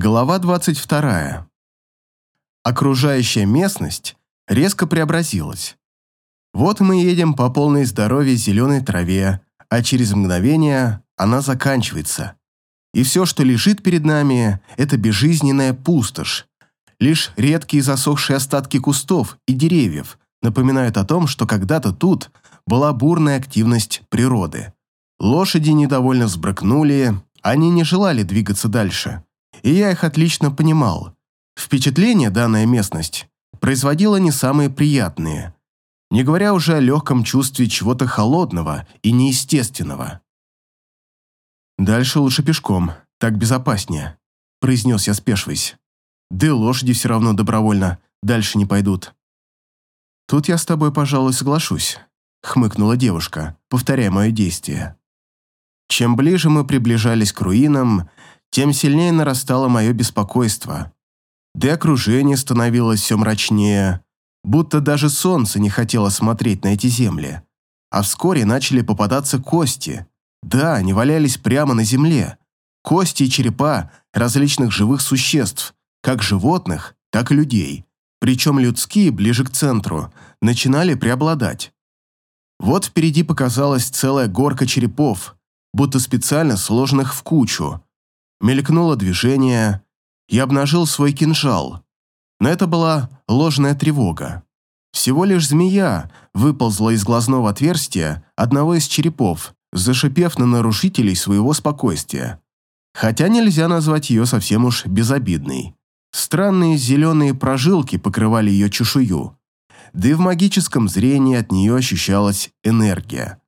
Глава 22. Окружающая местность резко преобразилась. Вот мы едем по полной здоровья зеленой траве, а через мгновение она заканчивается. И все, что лежит перед нами, это безжизненная пустошь. Лишь редкие засохшие остатки кустов и деревьев напоминают о том, что когда-то тут была бурная активность природы. Лошади недовольно взбрыкнули, они не желали двигаться дальше. И я их отлично понимал. Впечатление данная местность производила не самые приятные, не говоря уже о легком чувстве чего-то холодного и неестественного. «Дальше лучше пешком, так безопаснее», – произнес я, спешиваясь. «Да и лошади все равно добровольно дальше не пойдут». «Тут я с тобой, пожалуй, соглашусь», – хмыкнула девушка, повторяя мое действие. Чем ближе мы приближались к руинам, тем сильнее нарастало мое беспокойство. Да и окружение становилось все мрачнее, будто даже солнце не хотело смотреть на эти земли. А вскоре начали попадаться кости. Да, они валялись прямо на земле. Кости и черепа различных живых существ, как животных, так и людей. Причем людские, ближе к центру, начинали преобладать. Вот впереди показалась целая горка черепов, будто специально сложенных в кучу. Мелькнуло движение, я обнажил свой кинжал. Но это была ложная тревога. Всего лишь змея выползла из глазного отверстия одного из черепов, зашипев на нарушителей своего спокойствия. Хотя нельзя назвать ее совсем уж безобидной. Странные зеленые прожилки покрывали ее чешую, да и в магическом зрении от нее ощущалась энергия.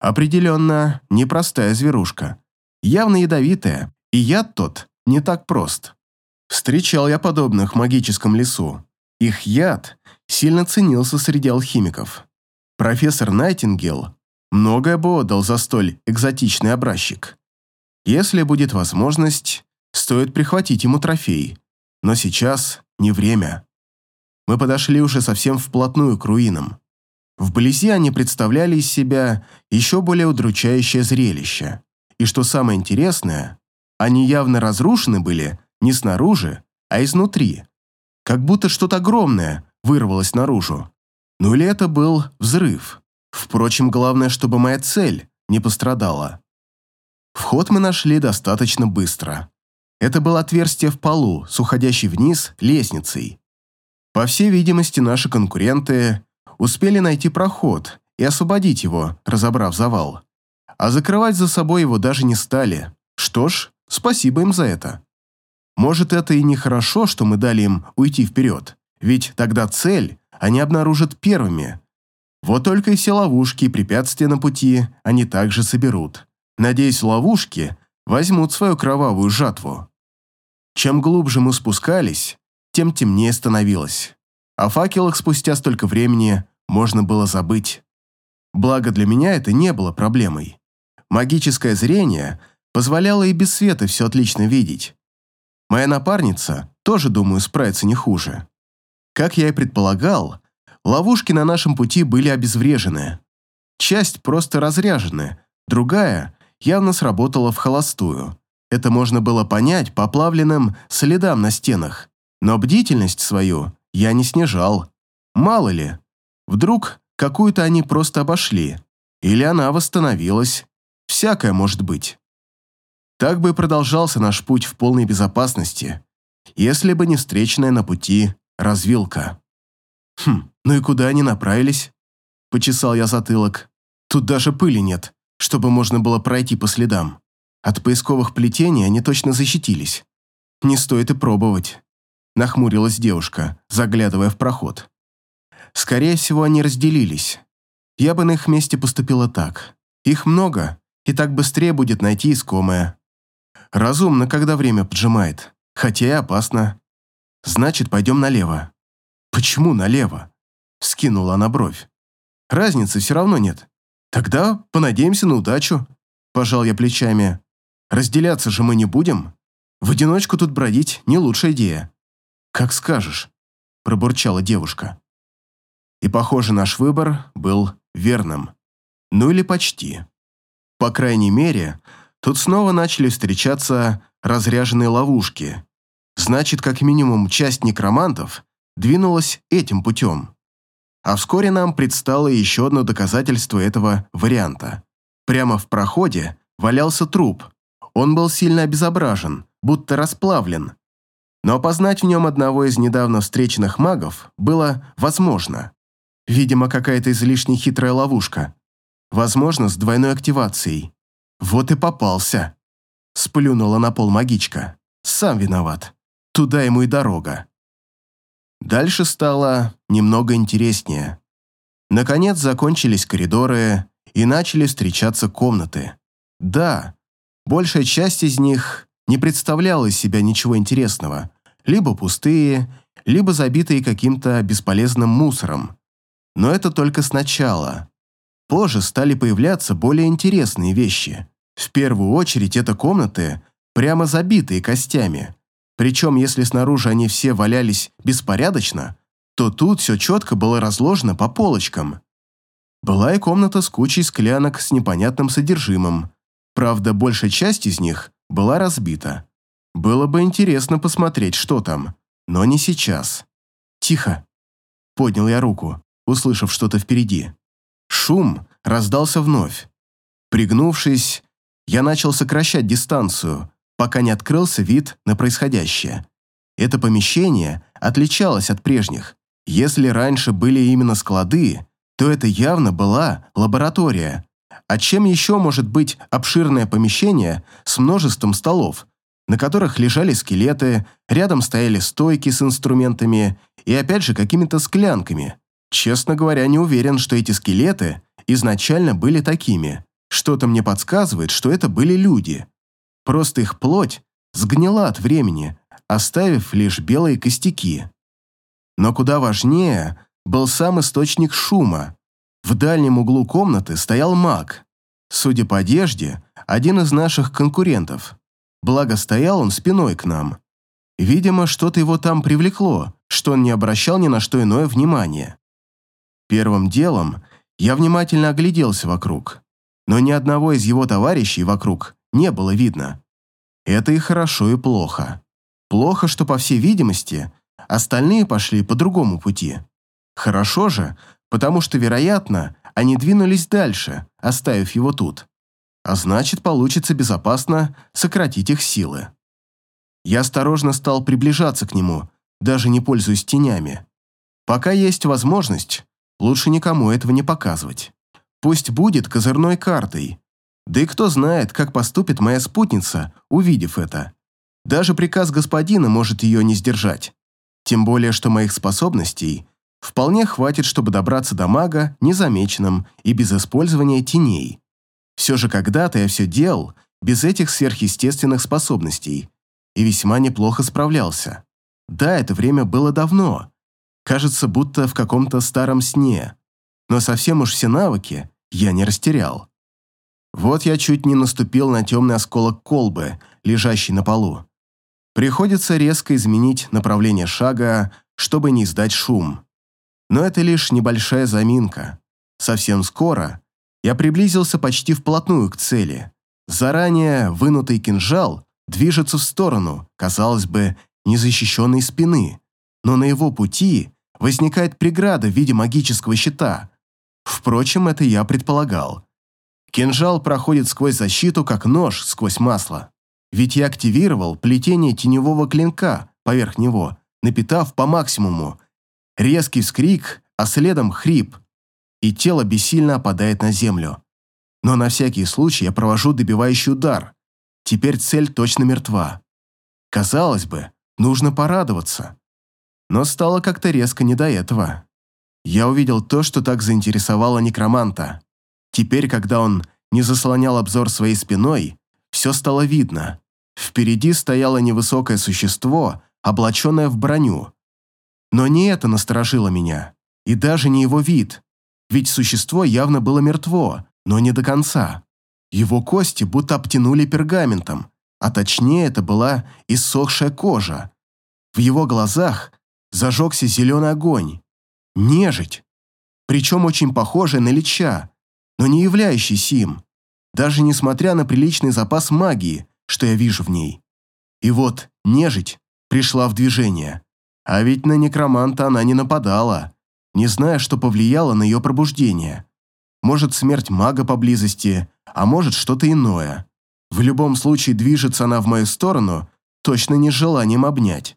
Определенно, непростая зверушка. Явно ядовитая, и яд тот не так прост. Встречал я подобных в магическом лесу. Их яд сильно ценился среди алхимиков. Профессор Найтингел многое бы отдал за столь экзотичный образчик. Если будет возможность, стоит прихватить ему трофей. Но сейчас не время. Мы подошли уже совсем вплотную к руинам. Вблизи они представляли из себя еще более удручающее зрелище. И что самое интересное, они явно разрушены были не снаружи, а изнутри. Как будто что-то огромное вырвалось наружу. Ну или это был взрыв. Впрочем, главное, чтобы моя цель не пострадала. Вход мы нашли достаточно быстро. Это было отверстие в полу с уходящей вниз лестницей. По всей видимости, наши конкуренты успели найти проход и освободить его, разобрав завал. А закрывать за собой его даже не стали. Что ж, спасибо им за это. Может, это и нехорошо, что мы дали им уйти вперед, ведь тогда цель они обнаружат первыми. Вот только и все ловушки и препятствия на пути они также соберут. Надеюсь, ловушки возьмут свою кровавую жатву. Чем глубже мы спускались, тем темнее становилось. О факелах спустя столько времени можно было забыть. Благо для меня это не было проблемой. Магическое зрение позволяло и без света все отлично видеть. Моя напарница тоже, думаю, справится не хуже. Как я и предполагал, ловушки на нашем пути были обезврежены. Часть просто разряжены, другая явно сработала в холостую. Это можно было понять по плавленным следам на стенах. Но бдительность свою я не снижал. Мало ли, вдруг какую-то они просто обошли. Или она восстановилась. Всякое может быть. Так бы продолжался наш путь в полной безопасности, если бы не встречная на пути развилка. Хм, ну и куда они направились? Почесал я затылок. Тут даже пыли нет, чтобы можно было пройти по следам. От поисковых плетений они точно защитились. Не стоит и пробовать. Нахмурилась девушка, заглядывая в проход. Скорее всего, они разделились. Я бы на их месте поступила так. Их много, и так быстрее будет найти искомое. Разумно, когда время поджимает, хотя и опасно. Значит, пойдем налево. Почему налево? Скинула она бровь. Разницы все равно нет. Тогда понадеемся на удачу. Пожал я плечами. Разделяться же мы не будем. В одиночку тут бродить не лучшая идея. Как скажешь, пробурчала девушка. И, похоже, наш выбор был верным. Ну или почти. По крайней мере, Тут снова начали встречаться разряженные ловушки, Значит, как минимум часть некромантов двинулась этим путем. А вскоре нам предстало еще одно доказательство этого варианта. Прямо в проходе валялся труп. Он был сильно обезображен, будто расплавлен. Но опознать в нем одного из недавно встреченных магов было возможно. Видимо, какая-то излишне хитрая ловушка. Возможно, с двойной активацией. Вот и попался. Сплюнула на пол магичка. Сам виноват. Туда ему и дорога. Дальше стало немного интереснее. Наконец закончились коридоры и начали встречаться комнаты. Да, большая часть из них не представляла из себя ничего интересного. Либо пустые, либо забитые каким-то бесполезным мусором. Но это только сначала. Позже стали появляться более интересные вещи. В первую очередь это комнаты, прямо забитые костями. Причем, если снаружи они все валялись беспорядочно, то тут все четко было разложено по полочкам. Была и комната с кучей склянок с непонятным содержимым. Правда, большая часть из них была разбита. Было бы интересно посмотреть, что там, но не сейчас. «Тихо!» Поднял я руку, услышав что-то впереди. Шум раздался вновь. Пригнувшись, я начал сокращать дистанцию, пока не открылся вид на происходящее. Это помещение отличалось от прежних. Если раньше были именно склады, то это явно была лаборатория. А чем еще может быть обширное помещение с множеством столов, на которых лежали скелеты, рядом стояли стойки с инструментами и опять же какими-то склянками. Честно говоря, не уверен, что эти скелеты изначально были такими. Что-то мне подсказывает, что это были люди. Просто их плоть сгнила от времени, оставив лишь белые костяки. Но куда важнее был сам источник шума. В дальнем углу комнаты стоял маг. Судя по одежде, один из наших конкурентов. Благо стоял он спиной к нам. Видимо, что-то его там привлекло, что он не обращал ни на что иное внимания. Первым делом я внимательно огляделся вокруг, но ни одного из его товарищей вокруг не было видно. Это и хорошо, и плохо. Плохо, что, по всей видимости, остальные пошли по другому пути. Хорошо же, потому что, вероятно, они двинулись дальше, оставив его тут а значит, получится безопасно сократить их силы. Я осторожно стал приближаться к нему, даже не пользуясь тенями. Пока есть возможность, лучше никому этого не показывать. Пусть будет козырной картой. Да и кто знает, как поступит моя спутница, увидев это. Даже приказ господина может ее не сдержать. Тем более, что моих способностей вполне хватит, чтобы добраться до мага незамеченным и без использования теней. Все же когда-то я все делал без этих сверхъестественных способностей и весьма неплохо справлялся. Да, это время было давно. Кажется, будто в каком-то старом сне. Но совсем уж все навыки я не растерял. Вот я чуть не наступил на темный осколок колбы, лежащий на полу. Приходится резко изменить направление шага, чтобы не издать шум. Но это лишь небольшая заминка. Совсем скоро я приблизился почти вплотную к цели. Заранее вынутый кинжал движется в сторону, казалось бы, незащищенной спины, но на его пути возникает преграда в виде магического щита. Впрочем, это я предполагал. Кинжал проходит сквозь защиту, как нож сквозь масло. Ведь я активировал плетение теневого клинка поверх него, напитав по максимуму. Резкий вскрик, а следом хрип – и тело бессильно опадает на землю. Но на всякий случай я провожу добивающий удар. Теперь цель точно мертва. Казалось бы, нужно порадоваться. Но стало как-то резко не до этого. Я увидел то, что так заинтересовало некроманта. Теперь, когда он не заслонял обзор своей спиной, все стало видно. Впереди стояло невысокое существо, облаченное в броню. Но не это насторожило меня, и даже не его вид. Ведь существо явно было мертво, но не до конца. Его кости будто обтянули пергаментом, а точнее это была иссохшая кожа. В его глазах зажегся зеленый огонь. Нежить. Причем очень похожая на лича, но не являющийся им, даже несмотря на приличный запас магии, что я вижу в ней. И вот нежить пришла в движение. А ведь на некроманта она не нападала, не зная, что повлияло на ее пробуждение. Может, смерть мага поблизости, а может, что-то иное. В любом случае, движется она в мою сторону, точно не желанием обнять.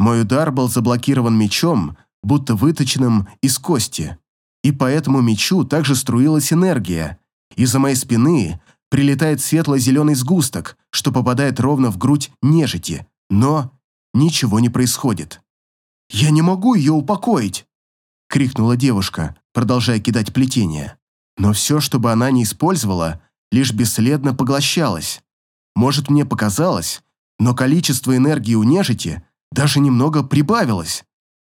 Мой удар был заблокирован мечом, будто выточенным из кости. И по этому мечу также струилась энергия. Из-за моей спины прилетает светло-зеленый сгусток, что попадает ровно в грудь нежити, но ничего не происходит. «Я не могу ее упокоить!» — крикнула девушка, продолжая кидать плетение. Но все, чтобы она не использовала, лишь бесследно поглощалось. Может, мне показалось, но количество энергии у нежити даже немного прибавилось.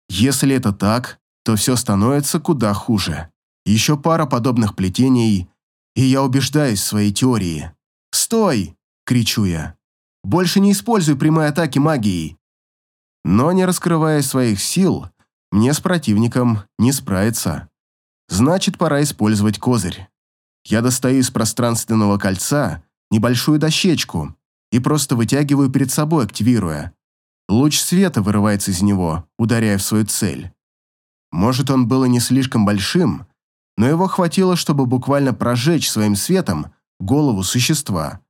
Если это так, то все становится куда хуже. Еще пара подобных плетений, и я убеждаюсь в своей теории. «Стой!» – кричу я. «Больше не используй прямые атаки магией!» Но не раскрывая своих сил, мне с противником не справиться. Значит, пора использовать козырь. Я достаю из пространственного кольца небольшую дощечку и просто вытягиваю перед собой, активируя. Луч света вырывается из него, ударяя в свою цель. Может, он был и не слишком большим, но его хватило, чтобы буквально прожечь своим светом голову существа.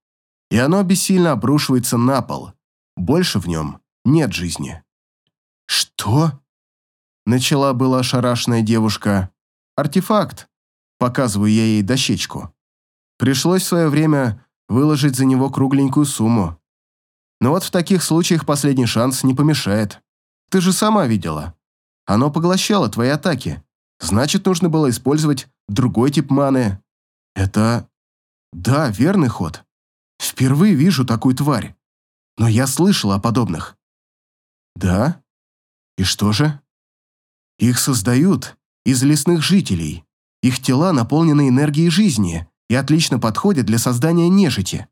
И оно бессильно обрушивается на пол. Больше в нем нет жизни. «Что?» Начала была ошарашенная девушка. «Артефакт», показываю я ей дощечку. Пришлось в свое время выложить за него кругленькую сумму. Но вот в таких случаях последний шанс не помешает. Ты же сама видела. Оно поглощало твои атаки. Значит, нужно было использовать другой тип маны. Это... Да, верный ход. Впервые вижу такую тварь. Но я слышала о подобных. Да? И что же? Их создают из лесных жителей. Их тела наполнены энергией жизни и отлично подходят для создания нежити.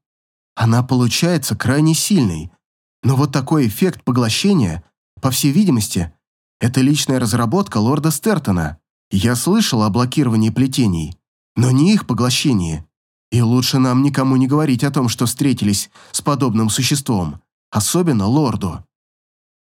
Она получается крайне сильной, но вот такой эффект поглощения, по всей видимости, это личная разработка лорда Стертона. Я слышал о блокировании плетений, но не их поглощении. И лучше нам никому не говорить о том, что встретились с подобным существом, особенно лорду.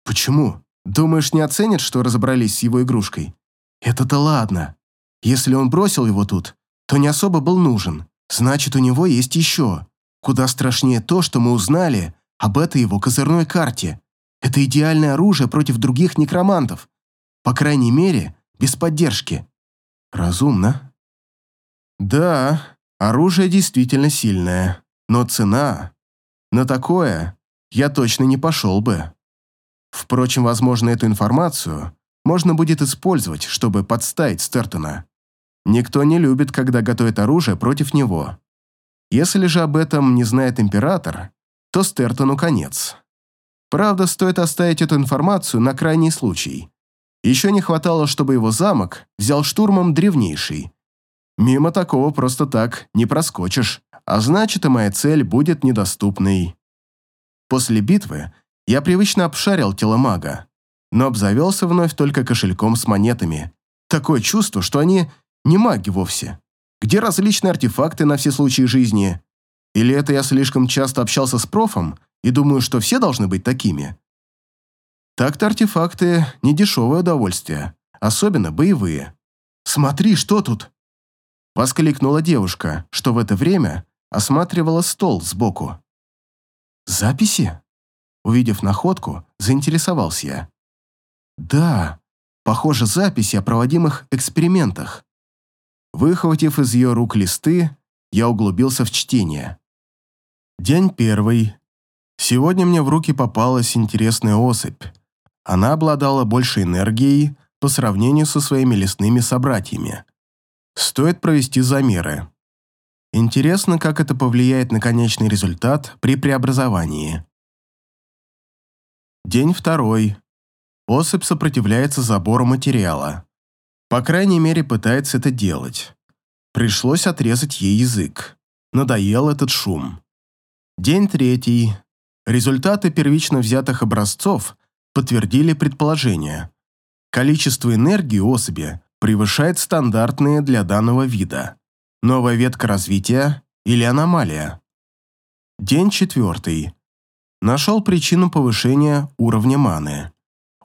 Почему? Думаешь, не оценят, что разобрались с его игрушкой? Это-то ладно. Если он бросил его тут, то не особо был нужен. Значит, у него есть еще. Куда страшнее то, что мы узнали об этой его козырной карте. Это идеальное оружие против других некромантов. По крайней мере, без поддержки. Разумно. Да, оружие действительно сильное, но цена... На такое я точно не пошел бы. Впрочем, возможно, эту информацию можно будет использовать, чтобы подставить Стертона. Никто не любит, когда готовят оружие против него. Если же об этом не знает император, то Стертону конец. Правда, стоит оставить эту информацию на крайний случай. Еще не хватало, чтобы его замок взял штурмом древнейший. Мимо такого просто так не проскочишь, а значит и моя цель будет недоступной. После битвы я привычно обшарил тело мага, но обзавелся вновь только кошельком с монетами. Такое чувство, что они не маги вовсе. Где различные артефакты на все случаи жизни? Или это я слишком часто общался с профом и думаю, что все должны быть такими? Так-то артефакты – не дешевое удовольствие, особенно боевые. «Смотри, что тут!» Воскликнула девушка, что в это время осматривала стол сбоку. «Записи?» Увидев находку, заинтересовался я. «Да, похоже, записи о проводимых экспериментах». Выхватив из ее рук листы, я углубился в чтение. День первый. Сегодня мне в руки попалась интересная особь. Она обладала большей энергией по сравнению со своими лесными собратьями. Стоит провести замеры. Интересно, как это повлияет на конечный результат при преобразовании. День второй. Особь сопротивляется забору материала. По крайней мере, пытается это делать. Пришлось отрезать ей язык. Надоел этот шум. День третий. Результаты первично взятых образцов подтвердили предположение. Количество энергии особи превышает стандартные для данного вида. Новая ветка развития или аномалия. День четвертый. Нашел причину повышения уровня маны.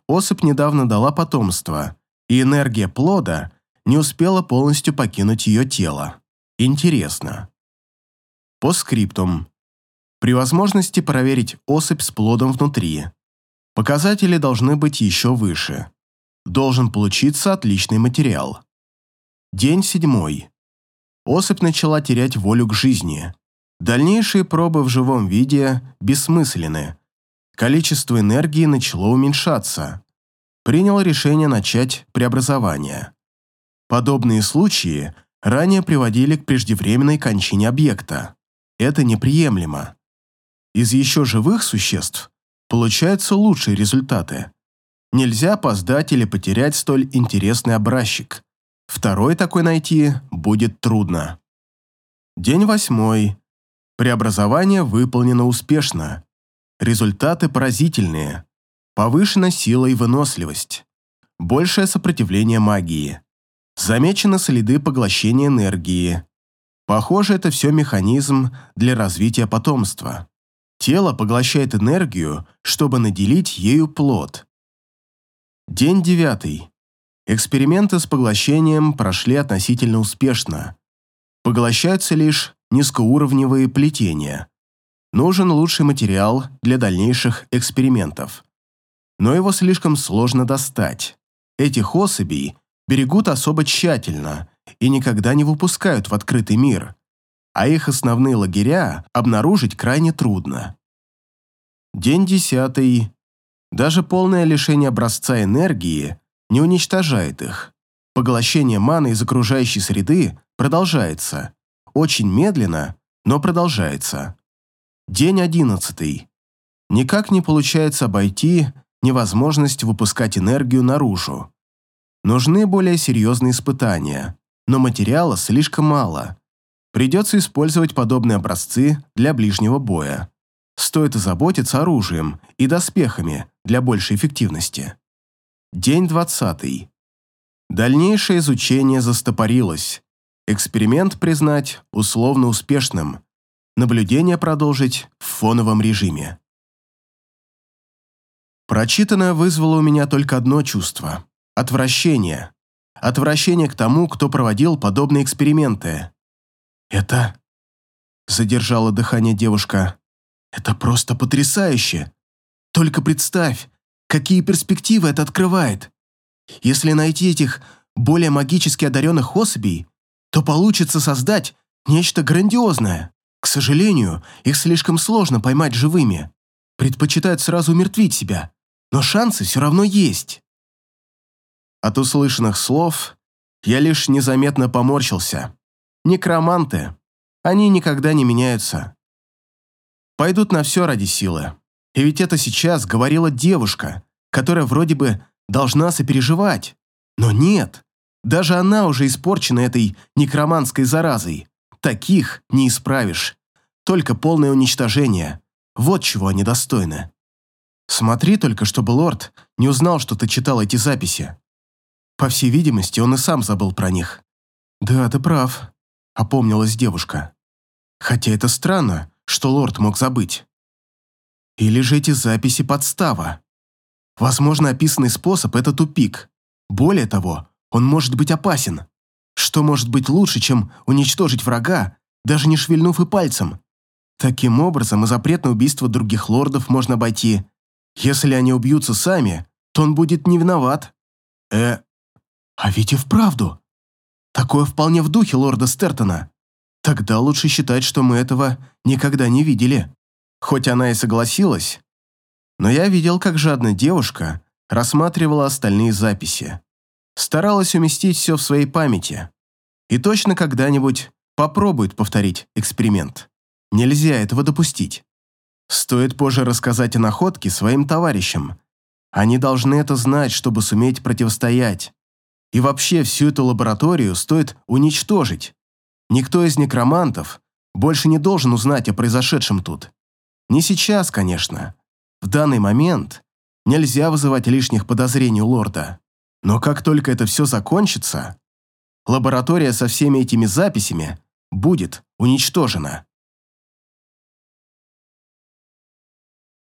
Особь недавно дала потомство, и энергия плода не успела полностью покинуть ее тело. Интересно. По скриптум. При возможности проверить особь с плодом внутри. Показатели должны быть еще выше. Должен получиться отличный материал. День седьмой. Особь начала терять волю к жизни. Дальнейшие пробы в живом виде бессмысленны. Количество энергии начало уменьшаться. Принял решение начать преобразование. Подобные случаи ранее приводили к преждевременной кончине объекта. Это неприемлемо. Из еще живых существ получаются лучшие результаты. Нельзя опоздать или потерять столь интересный образчик. Второй такой найти будет трудно. День восьмой. Преобразование выполнено успешно. Результаты поразительные. Повышена сила и выносливость. Большее сопротивление магии. Замечены следы поглощения энергии. Похоже, это все механизм для развития потомства. Тело поглощает энергию, чтобы наделить ею плод. День девятый. Эксперименты с поглощением прошли относительно успешно. Поглощаются лишь низкоуровневые плетения. Нужен лучший материал для дальнейших экспериментов. Но его слишком сложно достать. Этих особей берегут особо тщательно и никогда не выпускают в открытый мир, а их основные лагеря обнаружить крайне трудно. День десятый. Даже полное лишение образца энергии не уничтожает их. Поглощение маны из окружающей среды продолжается. Очень медленно, но продолжается. День одиннадцатый. Никак не получается обойти невозможность выпускать энергию наружу. Нужны более серьезные испытания, но материала слишком мало. Придется использовать подобные образцы для ближнего боя. Стоит озаботиться оружием и доспехами для большей эффективности. День двадцатый. Дальнейшее изучение застопорилось. Эксперимент признать условно успешным. Наблюдение продолжить в фоновом режиме. Прочитанное вызвало у меня только одно чувство – отвращение. Отвращение к тому, кто проводил подобные эксперименты. «Это...» – задержала дыхание девушка. «Это просто потрясающе! Только представь, какие перспективы это открывает! Если найти этих более магически одаренных особей, то получится создать нечто грандиозное. К сожалению, их слишком сложно поймать живыми. Предпочитают сразу умертвить себя, но шансы все равно есть. От услышанных слов я лишь незаметно поморщился. Некроманты. Они никогда не меняются. Пойдут на все ради силы. И ведь это сейчас говорила девушка, которая вроде бы должна сопереживать. Но нет. Даже она уже испорчена этой некроманской заразой. Таких не исправишь. Только полное уничтожение. Вот чего они достойны. Смотри только, чтобы лорд не узнал, что ты читал эти записи. По всей видимости, он и сам забыл про них. Да, ты прав, опомнилась девушка. Хотя это странно, что лорд мог забыть. Или же эти записи подстава? Возможно, описанный способ – это тупик. Более того, он может быть опасен. Что может быть лучше, чем уничтожить врага, даже не шевельнув и пальцем? Таким образом, и запрет на убийство других лордов можно обойти. Если они убьются сами, то он будет не виноват. Э, а ведь и вправду. Такое вполне в духе лорда Стертона. Тогда лучше считать, что мы этого никогда не видели. Хоть она и согласилась, но я видел, как жадная девушка рассматривала остальные записи старалась уместить все в своей памяти. И точно когда-нибудь попробует повторить эксперимент. Нельзя этого допустить. Стоит позже рассказать о находке своим товарищам. Они должны это знать, чтобы суметь противостоять. И вообще всю эту лабораторию стоит уничтожить. Никто из некромантов больше не должен узнать о произошедшем тут. Не сейчас, конечно. В данный момент нельзя вызывать лишних подозрений у лорда. Но как только это все закончится, лаборатория со всеми этими записями будет уничтожена.